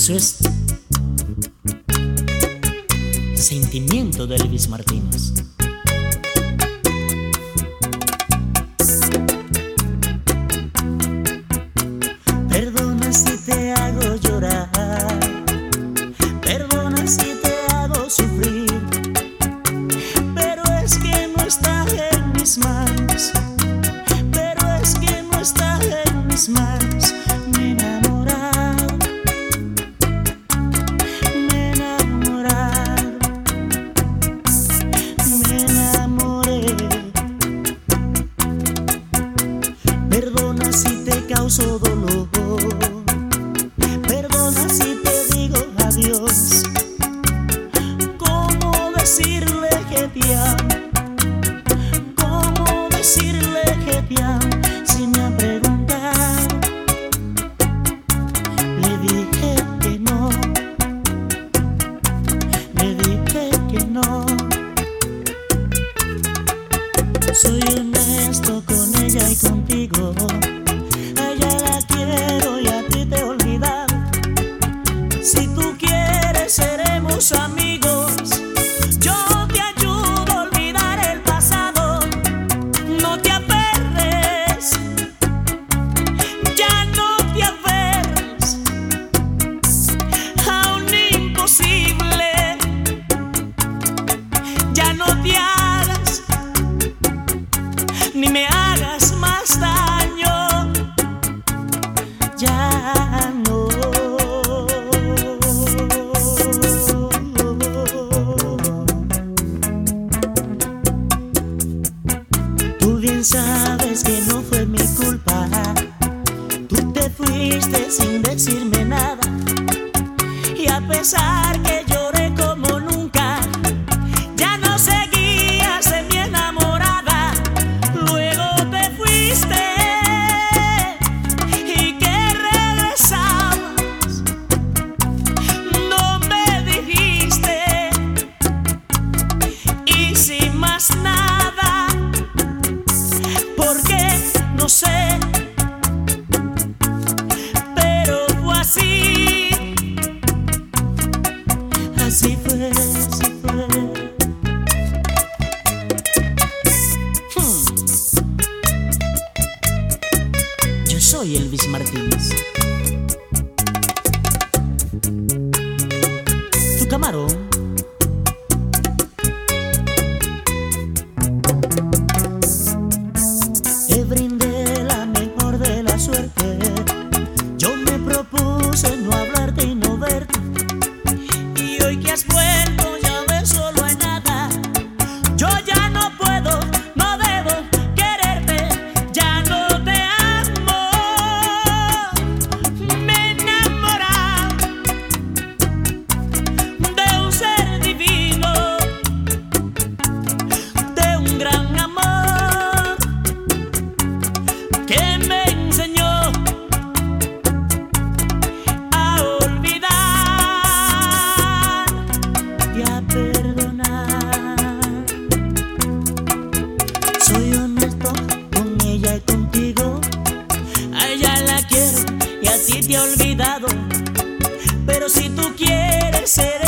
Eso es sentimiento de Elvis Martínez. causó dolor. Perdona si te digo adiós. ¿Cómo decirle que te amo? ¿Cómo decirle que te amo? Si me ha preguntado, le dije que no. Le dije que no. Soy honesto con ella y contigo. Si tú quieres, seremos amigos. sabes que no fue mi culpa. Tú te fuiste sin decirme nada. Y a pesar que Así fue, así fue. Hmm. Yo soy Elvis Martínez. te olvidado, pero si tú quieres ser